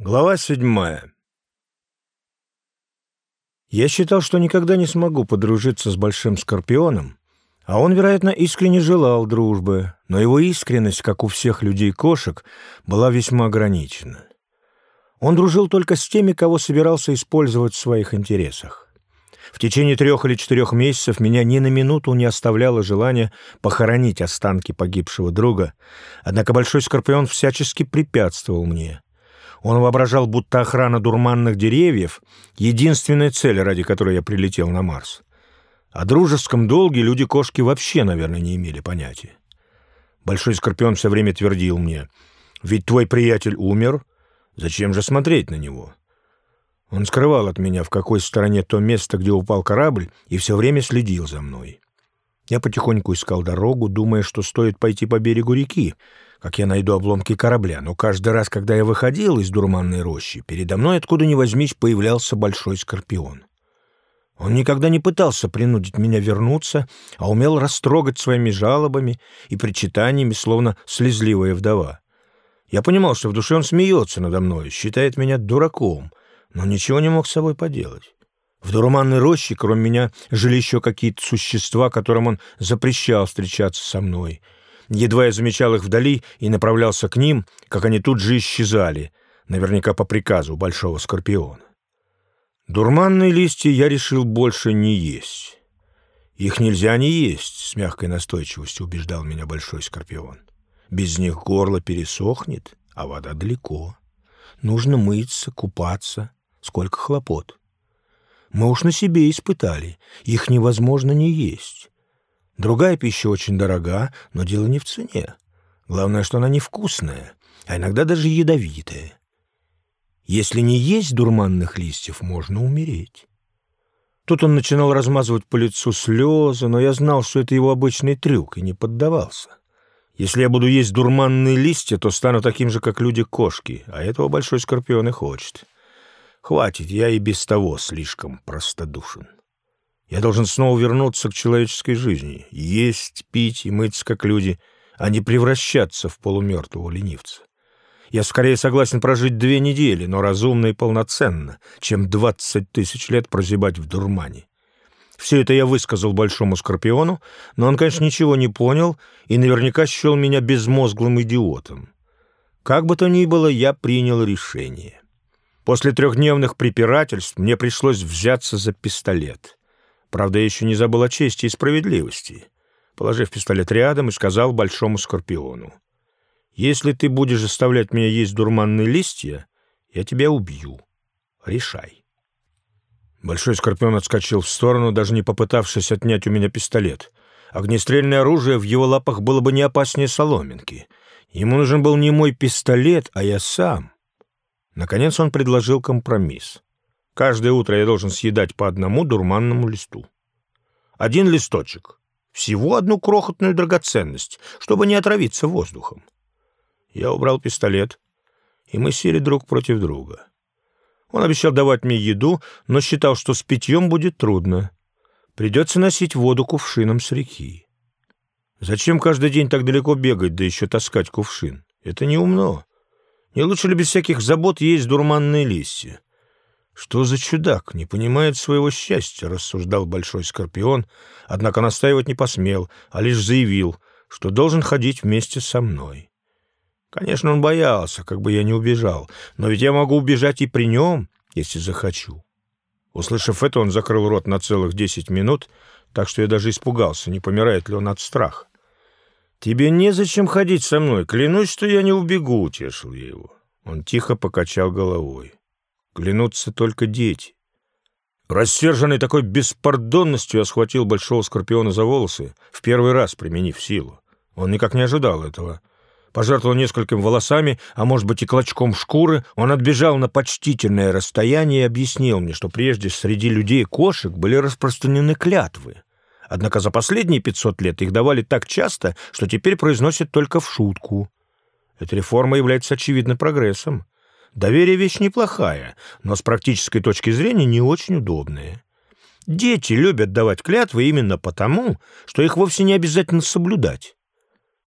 Глава седьмая. Я считал, что никогда не смогу подружиться с Большим Скорпионом, а он, вероятно, искренне желал дружбы, но его искренность, как у всех людей-кошек, была весьма ограничена. Он дружил только с теми, кого собирался использовать в своих интересах. В течение трех или четырех месяцев меня ни на минуту не оставляло желание похоронить останки погибшего друга, однако Большой Скорпион всячески препятствовал мне — он воображал, будто охрана дурманных деревьев — единственная цель, ради которой я прилетел на Марс. О дружеском долге люди-кошки вообще, наверное, не имели понятия. Большой Скорпион все время твердил мне, «Ведь твой приятель умер, зачем же смотреть на него?» Он скрывал от меня, в какой стороне то место, где упал корабль, и все время следил за мной. Я потихоньку искал дорогу, думая, что стоит пойти по берегу реки, как я найду обломки корабля, но каждый раз, когда я выходил из дурманной рощи, передо мной, откуда ни возьмись, появлялся большой скорпион. Он никогда не пытался принудить меня вернуться, а умел растрогать своими жалобами и причитаниями, словно слезливая вдова. Я понимал, что в душе он смеется надо мной, считает меня дураком, но ничего не мог с собой поделать. В дурманной роще, кроме меня, жили еще какие-то существа, которым он запрещал встречаться со мной — Едва я замечал их вдали и направлялся к ним, как они тут же исчезали, наверняка по приказу Большого Скорпиона. Дурманные листья я решил больше не есть. Их нельзя не есть, с мягкой настойчивостью убеждал меня Большой Скорпион. Без них горло пересохнет, а вода далеко. Нужно мыться, купаться. Сколько хлопот. Мы уж на себе испытали. Их невозможно не есть. Другая пища очень дорога, но дело не в цене. Главное, что она невкусная, а иногда даже ядовитая. Если не есть дурманных листьев, можно умереть. Тут он начинал размазывать по лицу слезы, но я знал, что это его обычный трюк, и не поддавался. Если я буду есть дурманные листья, то стану таким же, как люди-кошки, а этого большой скорпион и хочет. Хватит, я и без того слишком простодушен. Я должен снова вернуться к человеческой жизни, есть, пить и мыться, как люди, а не превращаться в полумертвого ленивца. Я скорее согласен прожить две недели, но разумно и полноценно, чем двадцать тысяч лет прозябать в дурмане. Все это я высказал Большому Скорпиону, но он, конечно, ничего не понял и наверняка счел меня безмозглым идиотом. Как бы то ни было, я принял решение. После трехдневных препирательств мне пришлось взяться за пистолет. Правда, я еще не забыл о чести и справедливости. Положив пистолет рядом и сказал большому скорпиону. «Если ты будешь заставлять меня есть дурманные листья, я тебя убью. Решай». Большой скорпион отскочил в сторону, даже не попытавшись отнять у меня пистолет. Огнестрельное оружие в его лапах было бы не опаснее соломинки. Ему нужен был не мой пистолет, а я сам. Наконец он предложил компромисс. Каждое утро я должен съедать по одному дурманному листу. Один листочек. Всего одну крохотную драгоценность, чтобы не отравиться воздухом. Я убрал пистолет, и мы сели друг против друга. Он обещал давать мне еду, но считал, что с питьем будет трудно. Придется носить воду кувшином с реки. Зачем каждый день так далеко бегать, да еще таскать кувшин? Это неумно. Не лучше ли без всяких забот есть дурманные листья? «Что за чудак? Не понимает своего счастья», — рассуждал Большой Скорпион, однако настаивать не посмел, а лишь заявил, что должен ходить вместе со мной. Конечно, он боялся, как бы я не убежал, но ведь я могу убежать и при нем, если захочу. Услышав это, он закрыл рот на целых десять минут, так что я даже испугался, не помирает ли он от страха. «Тебе незачем ходить со мной, клянусь, что я не убегу», — утешил я его. Он тихо покачал головой. Клянутся только дети. Рассерженный такой беспардонностью я схватил большого скорпиона за волосы, в первый раз применив силу. Он никак не ожидал этого. Пожертвовал несколькими волосами, а может быть и клочком шкуры, он отбежал на почтительное расстояние и объяснил мне, что прежде среди людей кошек были распространены клятвы. Однако за последние 500 лет их давали так часто, что теперь произносят только в шутку. Эта реформа является очевидным прогрессом. Доверие — вещь неплохая, но с практической точки зрения не очень удобная. Дети любят давать клятвы именно потому, что их вовсе не обязательно соблюдать.